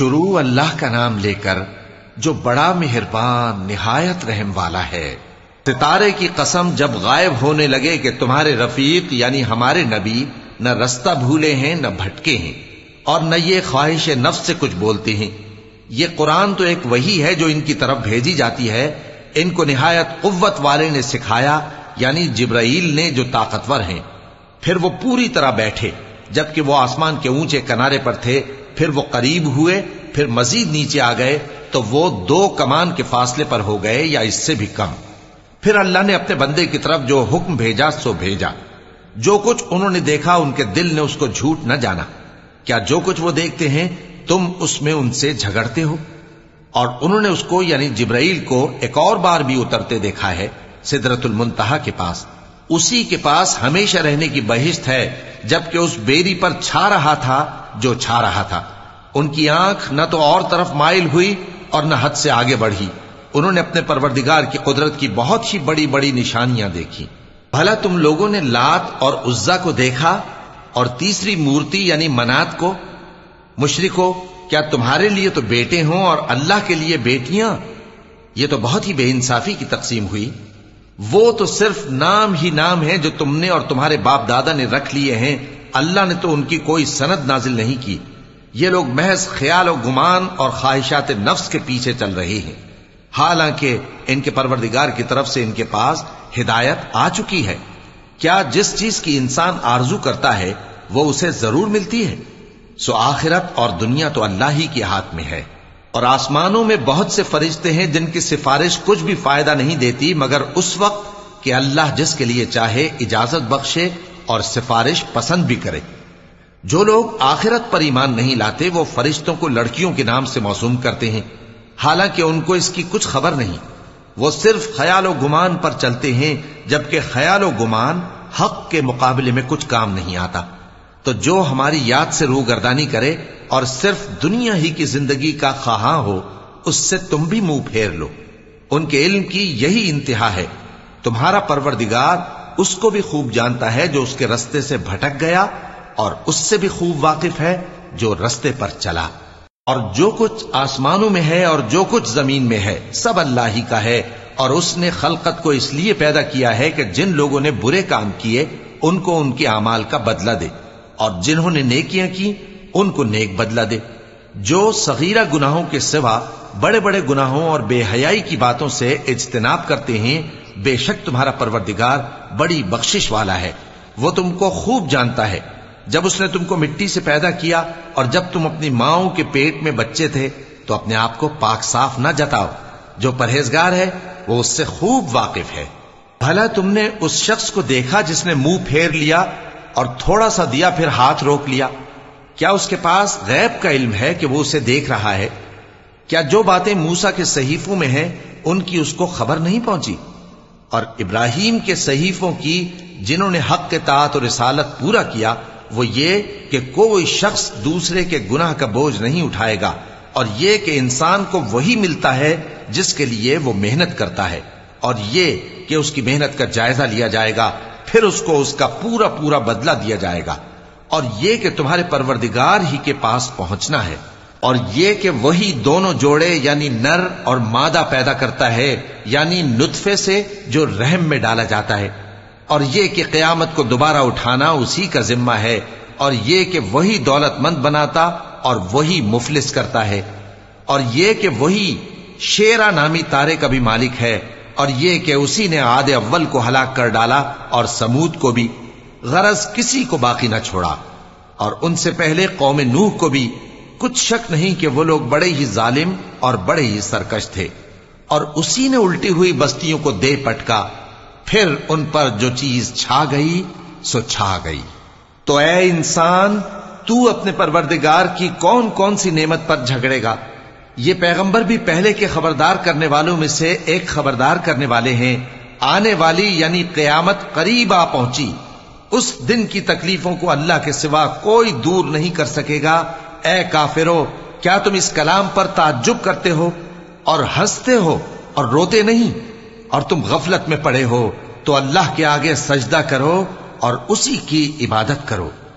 شروع اللہ کا نام لے کر جو بڑا مہربان، نہایت رحم والا ہے۔ ستارے کی قسم جب غائب ہونے لگے کہ تمہارے رفیق یعنی ہمارے نبی نہ رستہ بھولے ہیں، نہ بھٹکے ہیں اور نہ یہ خواہش نفس سے کچھ بولتے ہیں۔ یہ قرآن تو ایک وہی ہے جو ان کی طرف بھیجی جاتی ہے۔ ان کو نہایت قوت والے نے سکھایا یعنی جبرائیل نے جو طاقتور ہیں۔ پھر وہ پوری طرح بیٹھے، جبکہ وہ آسمان کے اونچے کنارے پر تھے۔ پھر وہ قریب ہوئے، پھر مزید نیچے آ گئے، تو وہ دو کمان کے فاصلے پر ہو گئے یا اس سے بھی کم۔ پھر اللہ نے اپنے بندے کی طرف جو حکم بھیجا، سو بھیجا۔ جو کچھ انہوں نے دیکھا، ان کے دل نے اس کو جھوٹ نہ جانا۔ کیا جو کچھ وہ دیکھتے ہیں، تم اس میں ان سے جھگڑتے ہو؟ اور انہوں نے اس کو یعنی جبرائیل کو، ایک اور بار بھی اترتے دیکھا ہے، سدرت المنتہا کے پاس۔ اسی کے پاس ہمیشہ رہنے کی بہشت ہے جبکہ اس بیری پر چھا رہا تھا جو چھا رہا تھا۔ ان کی آنکھ نہ تو اور طرف مائل ہوئی اور نہ حد سے آگے بڑھی۔ انہوں نے اپنے پروردگار کی قدرت کی بہت ہی بڑی بڑی نشانیاں دیکھی۔ بھلا تم لوگوں نے لات اور عزا کو دیکھا اور تیسری مورتی یعنی منات کو؟ مشرکو، کیا تمہارے لیے تو بیٹے ہوں اور اللہ کے لیے بیٹیاں؟ یہ تو بہت ہی بے انصافی کی تقسیم ہوئی۔ وہ تو صرف نام ہی نام ہے جو تم نے اور تمہارے باپ دادا نے رکھ لیے ہیں۔ اللہ نے تو ان کی کوئی سند نازل نہیں کی۔ یہ لوگ محض خیال و گمان اور خواہشات نفس کے پیچھے چل رہے ہیں۔ حالانکہ ان کے پروردگار کی طرف سے ان کے پاس ہدایت آ چکی ہے۔ کیا جس چیز کی انسان آرزو کرتا ہے وہ اسے ضرور ملتی ہے؟ سو آخرت اور دنیا تو اللہ ہی کے ہاتھ میں ہے۔ اور آسمانوں میں بہت سے فرشتے ہیں جن کی سفارش کچھ بھی فائدہ نہیں دیتی، مگر اس وقت کہ اللہ جس کے لیے چاہے اجازت بخشے اور سفارش پسند بھی کرے۔ جو لوگ آخرت پر ایمان نہیں لاتے، وہ فرشتوں کو لڑکیوں کے نام سے موسوم کرتے ہیں۔ حالانکہ ان کو اس کی کچھ خبر نہیں۔ وہ صرف خیال و گمان پر چلتے ہیں، جبکہ خیال و گمان حق کے مقابلے میں کچھ کام نہیں آتا۔ تو جو ہماری یاد سے روگردانی کرے اور صرف دنیا ہی کی زندگی کا خواہاں ہو، اس سے تم بھی منہ پھیر لو۔ ان کے علم کی یہی انتہا ہے۔ تمہارا پروردگار اس کو بھی خوب جانتا ہے جو اس کے رستے سے بھٹک گیا اور اس سے بھی خوب واقف ہے جو رستے پر چلا۔ اور جو کچھ آسمانوں میں ہے اور جو کچھ زمین میں ہے، سب اللہ ہی کا ہے۔ اور اس نے خلقت کو اس لیے پیدا کیا ہے کہ جن لوگوں نے برے کام کیے، ان کو ان کے اعمال کا بدلہ دے۔ اور جنہوں نے نیکیاں کی ان کو نیک بدلہ دے، جو صغیرہ گناہوں کے سوا بڑے بڑے گناہوں اور بے حیائی کی باتوں سے اجتناب کرتے ہیں، بے شک تمہارا پروردگار بڑی بخشش والا ہے، وہ تم کو خوب جانتا ہے۔ جب اس نے تم کو مٹی سے پیدا کیا اور جب تم اپنی ماؤں کے پیٹ میں بچے تھے، تو اپنے آپ کو پاک صاف نہ جتاؤ۔ جو پرہیزگار ہے، وہ اس سے خوب واقف ہے۔ بھلا تم نے اس شخص کو دیکھا جس نے منہ پھیر لیا اور تھوڑا سا دیا پھر ہاتھ روک لیا۔ کیا اس کے پاس غیب کا علم ہے کہ وہ اسے دیکھ رہا ہے؟ کیا جو باتیں موسا کے صحیفوں میں ہیں، ان کی اس کو خبر نہیں پہنچی؟ اور ابراہیم کے صحیفوں کی جنہوں نے حق کے تعت اور رسالت پورا کیا، وہ یہ کہ کوئی شخص دوسرے کے گناہ کا بوجھ نہیں اٹھائے گا، اور یہ کہ انسان کو وہی ملتا ہے جس کے لیے وہ محنت کرتا ہے، اور یہ کہ اس کی محنت کا جائزہ لیا جائے گا، پھر اس کو اس کا پورا پورا بدلہ دیا جائے گا۔ اور یہ کہ تمہارے پروردگار ہی کے پاس پہنچنا ہے، اور یہ کہ وہی دونوں جوڑے یعنی نر اور مادہ پیدا کرتا ہے یعنی نطفے سے جو رحم میں ڈالا جاتا ہے۔ اور یہ کہ قیامت کو دوبارہ اٹھانا اسی کا ذمہ ہے، اور یہ کہ وہی دولت مند بناتا اور وہی مفلس کرتا ہے۔ اور یہ کہ وہی شیرا نامی تارے کا بھی مالک ہے، اور یہ کہ اسی نے عاد اول کو ہلاک کر ڈالا اور سمود کو بھی۔ غرض کسی کو باقی نہ چھوڑا۔ اور ان سے پہلے قوم نوح کو بھی کچھ شک نہیں کہ وہ لوگ بڑے ہی ظالم اور بڑے ہی سرکش تھے۔ اور اسی نے الٹی ہوئی بستیوں کو دے پٹکا۔ پھر ان پر جو چیز چھا گئی، سو چھا گئی۔ تو اے انسان، تو اپنے پروردگار کی کون کون سی نعمت پر جھگڑے گا؟ یہ پیغمبر بھی پہلے کے خبردار کرنے والوں میں سے ایک خبردار کرنے والے ہیں۔ آنے والی یعنی قیامت قریب آ پہنچی۔ اس دن کی تکلیفوں کو اللہ کے سوا کوئی دور نہیں کر سکے گا۔ اے کافرو، کیا تم اس کلام پر تعجب کرتے ہو اور ہنستے ہو اور روتے نہیں؟ اور تم غفلت میں پڑے ہو تو اللہ کے آگے سجدہ کرو اور اسی کی عبادت کرو۔